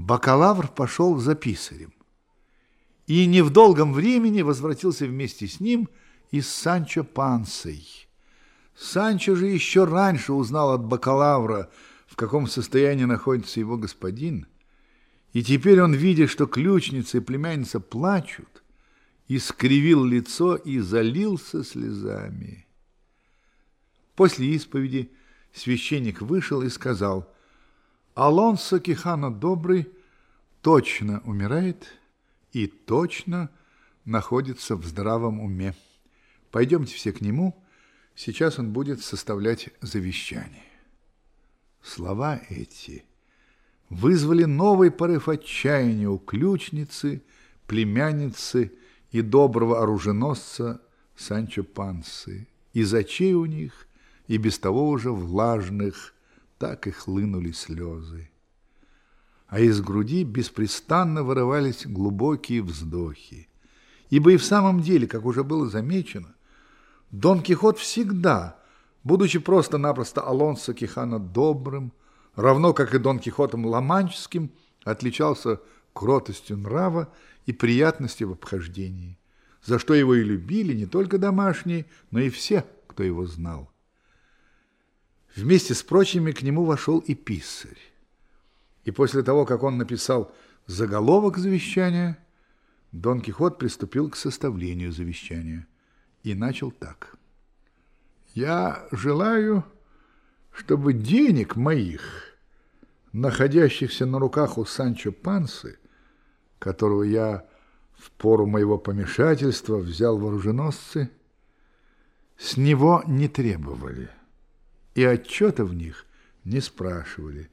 бакалавр пошел за писарем. И не в долгом времени возвратился вместе с ним и с Санчо Пансой. Санчо же еще раньше узнал от бакалавра, в каком состоянии находится его господин, и теперь он, видя, что ключница и племянница плачут, искривил лицо и залился слезами. После исповеди священник вышел и сказал, «Алонсо Кихана Добрый точно умирает и точно находится в здравом уме. Пойдемте все к нему, сейчас он будет составлять завещание». Слова эти вызвали новый порыв отчаяния у ключницы, племянницы и доброго оруженосца Санчо Пансы. Из очей у них и без того уже влажных так и хлынули слезы. А из груди беспрестанно вырывались глубокие вздохи. Ибо и в самом деле, как уже было замечено, Дон Кихот всегда, будучи просто-напросто Алонсо Кихана добрым, равно как и Дон Кихотом Ламанческим, отличался кротостью нрава и приятностью в обхождении, за что его и любили не только домашние, но и все, кто его знал. Вместе с прочими к нему вошел и писарь. И после того, как он написал заголовок завещания, Дон Кихот приступил к составлению завещания и начал так. «Я желаю, чтобы денег моих, находящихся на руках у Санчо Пансы, которого я в пору моего помешательства взял в оруженосцы, с него не требовали, и отчета в них не спрашивали,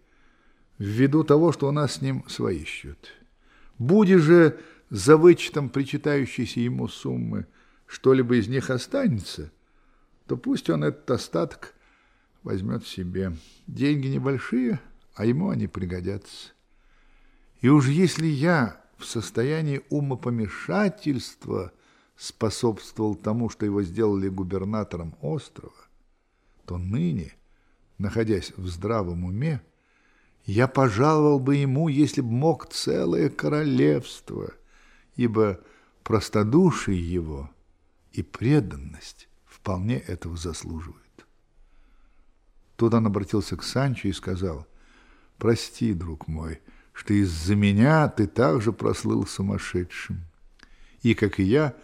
ввиду того, что у нас с ним свои счеты. Буде же за вычетом причитающейся ему суммы что-либо из них останется, то пусть он этот остаток возьмет себе. Деньги небольшие, а ему они пригодятся. И уж если я в состоянии умопомешательства способствовал тому, что его сделали губернатором острова, то ныне, находясь в здравом уме, я пожаловал бы ему, если б мог, целое королевство, ибо простодушие его и преданность вполне этого заслуживают. Тут он обратился к Санчо и сказал, «Прости, друг мой, — что из-за меня ты также прослыл сумасшедшим. И, как и я,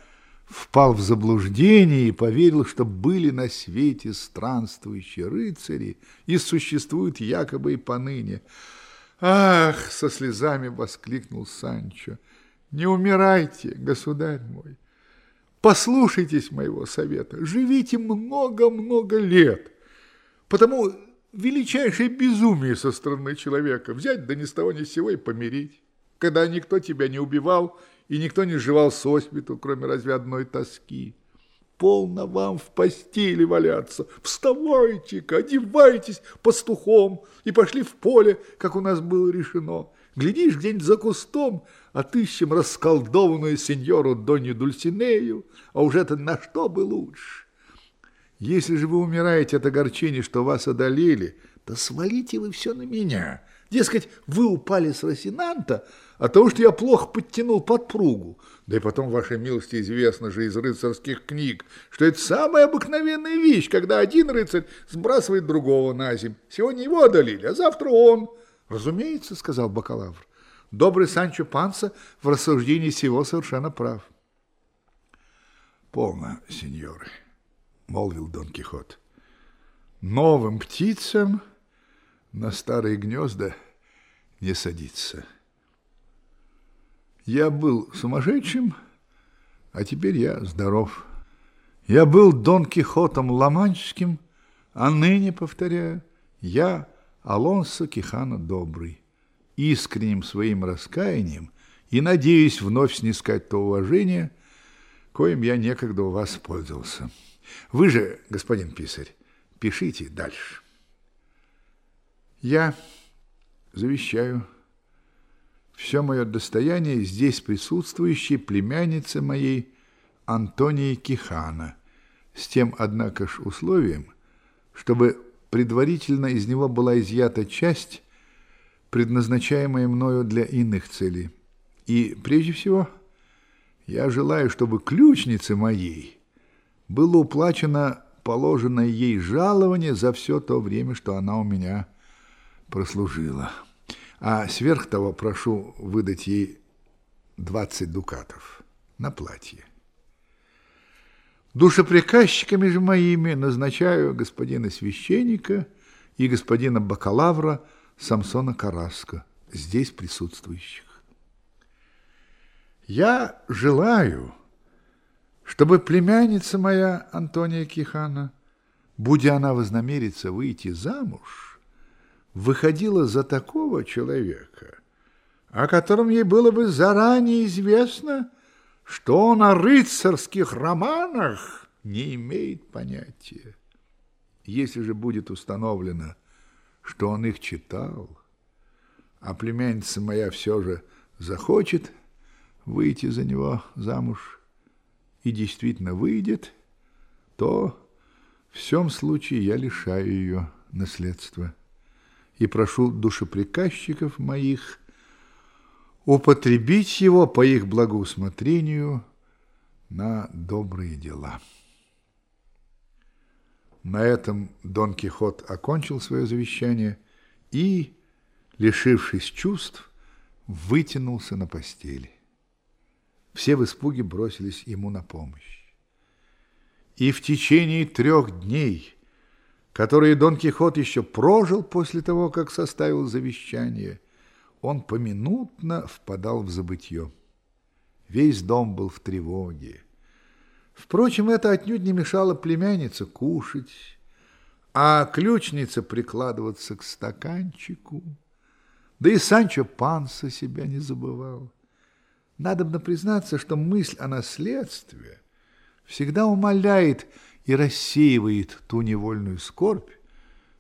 впал в заблуждение и поверил, что были на свете странствующие рыцари и существуют якобы и поныне. «Ах!» — со слезами воскликнул Санчо. «Не умирайте, государь мой! Послушайтесь моего совета, живите много-много лет, потому величайшее безумие со стороны человека взять да ни с того ни с сего и помирить, когда никто тебя не убивал и никто не сживал сосвету, кроме разве одной тоски. Полно вам в постели валяться, вставайте-ка, одевайтесь пастухом и пошли в поле, как у нас было решено. Глядишь где-нибудь за кустом, отыщем расколдованную сеньору Донью Дульсинею, а уже это на что бы лучше. Если же вы умираете от огорчения, что вас одолели, то свалите вы все на меня. Дескать, вы упали с Росинанта от того, что я плохо подтянул подпругу. Да и потом, вашей милости, известно же из рыцарских книг, что это самая обыкновенная вещь, когда один рыцарь сбрасывает другого на земь. Сегодня его одолели, а завтра он. Разумеется, сказал бакалавр. Добрый Санчо Панса в рассуждении всего совершенно прав. Полно, сеньоры молвил Дон Кихот. Новым птицам на старые гнезда не садиться. Я был сумасшедшим, а теперь я здоров. Я был Дон Кихотом Ламанческим, а ныне, повторяю, я Алонсо Кихана Добрый, искренним своим раскаянием и надеюсь вновь снискать то уважение, коим я некогда у вас пользовался. Вы же, господин писарь, пишите дальше. Я завещаю все мое достояние здесь присутствующей племяннице моей Антонии Кихана, с тем, однако ж, условием, чтобы предварительно из него была изъята часть, предназначаемое мною для иных целей. И прежде всего я желаю, чтобы ключнице моей было уплачено положенное ей жалование за все то время, что она у меня прослужила. А сверх того прошу выдать ей 20 дукатов на платье. Душеприказчиками же моими назначаю господина священника и господина бакалавра Самсона Караска, здесь присутствующих. Я желаю, чтобы племянница моя Антония Кихана, будь она вознамерится выйти замуж, выходила за такого человека, о котором ей было бы заранее известно, что он о рыцарских романах не имеет понятия. Если же будет установлено, что он их читал, а племянница моя все же захочет выйти за него замуж и действительно выйдет, то в всем случае я лишаю ее наследства и прошу душеприказчиков моих употребить его по их благоусмотрению на добрые дела. На этом Дон Кихот окончил свое завещание и, лишившись чувств, вытянулся на постели. Все в испуге бросились ему на помощь. И в течение трех дней, которые Дон Кихот еще прожил после того, как составил завещание, он поминутно впадал в забытье. Весь дом был в тревоге. Впрочем, это отнюдь не мешало племяннице кушать, а ключнице прикладываться к стаканчику. Да и Санчо Панса себя не забывал. Надобно признаться, что мысль о наследстве всегда умаляет и рассеивает ту невольную скорбь,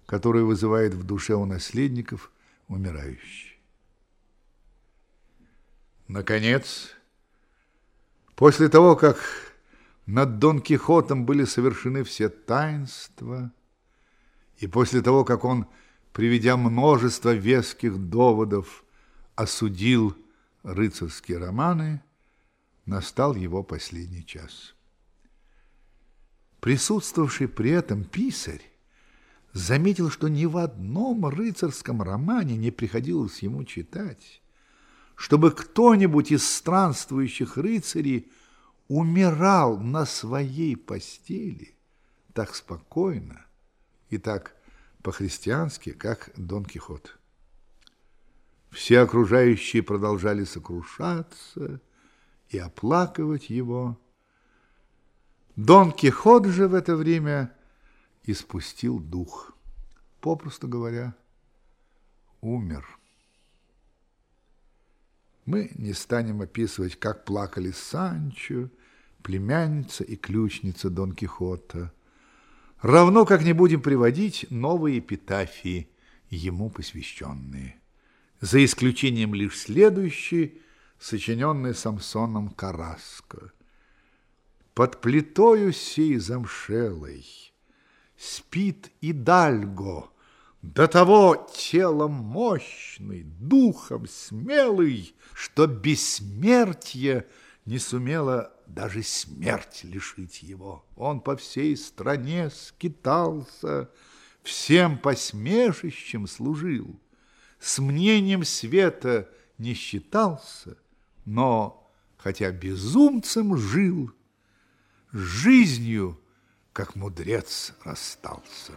которую вызывает в душе у наследников умирающий. Наконец, после того, как над Дон Кихотом были совершены все таинства, и после того, как он, приведя множество веских доводов, осудил рыцарские романы, настал его последний час. Присутствовавший при этом писарь заметил, что ни в одном рыцарском романе не приходилось ему читать, чтобы кто-нибудь из странствующих рыцарей умирал на своей постели так спокойно и так по-христиански, как Дон Кихот. Все окружающие продолжали сокрушаться и оплакивать его. Дон Кихот же в это время испустил дух, попросту говоря, умер. Мы не станем описывать, как плакали Санчо, племянница и ключница Дон Кихота, равно как не будем приводить новые эпитафии, ему посвященные за исключением лишь следующей, сочиненной Самсоном Караско. Под плитою сей замшелой спит и Дальго, до того телом мощный, духом смелый, что бессмертие не сумела даже смерть лишить его. Он по всей стране скитался, всем посмешищем служил с мнением света не считался, но, хотя безумцем жил, жизнью, как мудрец, расстался.